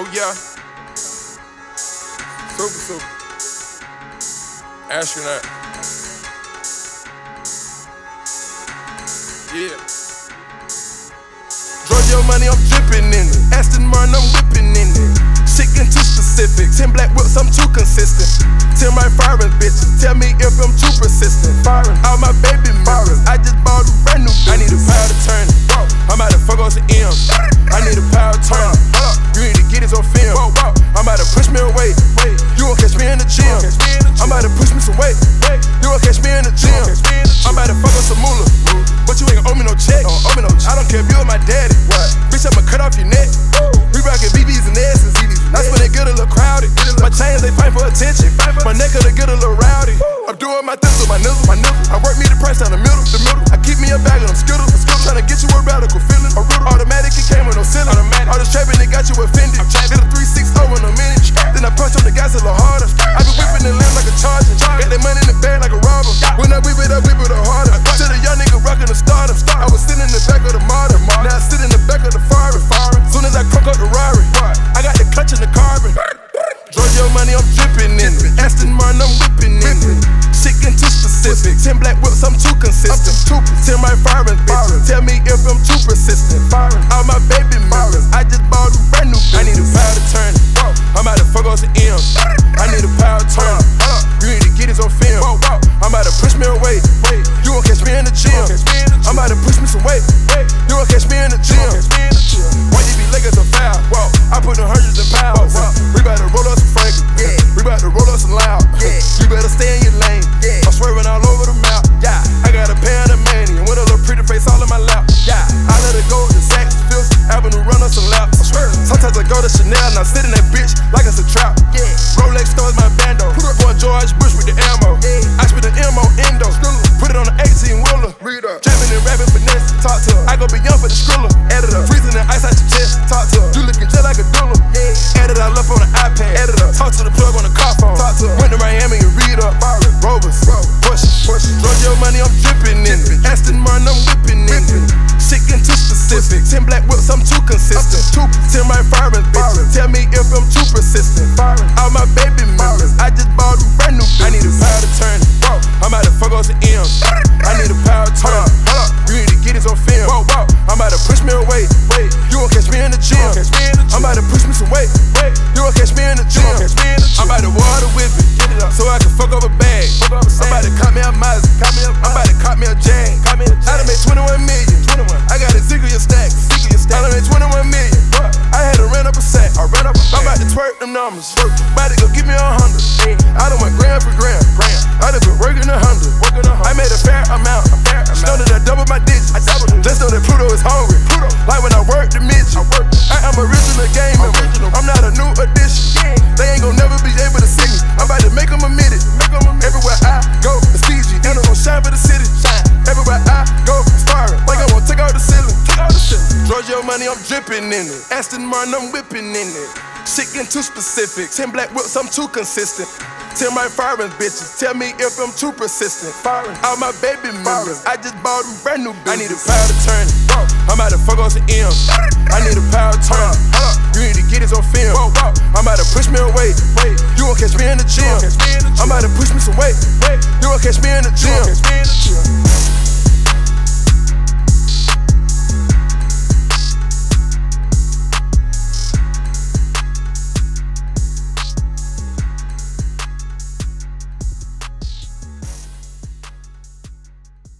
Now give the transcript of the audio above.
Oh yeah. Super, super. Astronaut. Yeah. Giorgio money, I'm dripping in it. Aston Martin, I'm whipping in it. Getting too specific. Ten black whips, I'm too consistent. Tell my firing bitches, tell me if I'm too persistent. Firing all my about to push me some weight. You won't catch me in the gym. I'm about to fuck up some moolah. But you ain't gonna owe me no check. I don't care if you are my daddy. What? Bitch, I'ma cut off your neck. We rockin' BBs and S's. That's when they get a little crowded. My chains, they fight for attention. My neck, they get a little rowdy. I'm doing my with my nizzle. My nizzle. I work me the price down the middle. The middle. I keep me a bag of them skittles. Tryna get you a radical feeling. A riddle. Automatic, it came with no ceiling. All this trapping, it got you offended. Hit a 360 in a minute. Then I punch on the gas a little harder. Aston I'm whipping it. Getting too specific. Ten black whips, I'm too consistent. Tell my firing bitches, tell me if I'm too persistent. All my baby mirrors, I just bought a brand new bitch. I need a power to turn it. I'm about to fuck on some M's. I need a power to turn it. You need to get this on film. I'm about to push me away. You won't catch me in the gym. I'm about to push me some weight. You won't catch me in the gym. Why you be leggings so foul? I put the hundreds in pounds. We about to roll up some Frankie. We about Read up. Rovers. Push. Push. Giorgio money, I'm dripping in it. Aston Martin, I'm whipping in it. Getting too specific. Ten black whips, I'm too consistent. Tell my firing bitches, tell me if I'm too persistent. All my baby mirrors, I just bought a brand new bitch. I need a power to turn it. I'm about to fuck on some M's. I need a power to turn it. Uh, uh. You need to get this on film. I'm about to push me away. You won't catch me in the gym. I'm about to push me some weight. You won't catch me in the gym. I'm about to water whip it. So I can fuck up a bag. I'm about to cut me a Mazda. I'm about to cut me a Jag. I done made 21 million. I got a ziggle your stacks. I done made 21 million. I had to rent up a sack. I'm about to twerk them numbers. About to go give me a hundred. I done went gram for gram. I done been working a hundred. I made a fair amount. Know that I doubled my digits. Just know that Pluto is hungry. Dripping in it. Aston Martin, I'm whipping in it. Shit getting too specific. Ten black whips, I'm too consistent. Tell my firing bitches, tell me if I'm too persistent. All my baby mirrors, I just bought them brand new bitch. I need a power to turn. I'm about to fuck on some M's. I need a power it. You need to get this on film. I'm about to push me away. You won't catch me in the gym. I'm about to push me some weight. You won't catch me in the gym.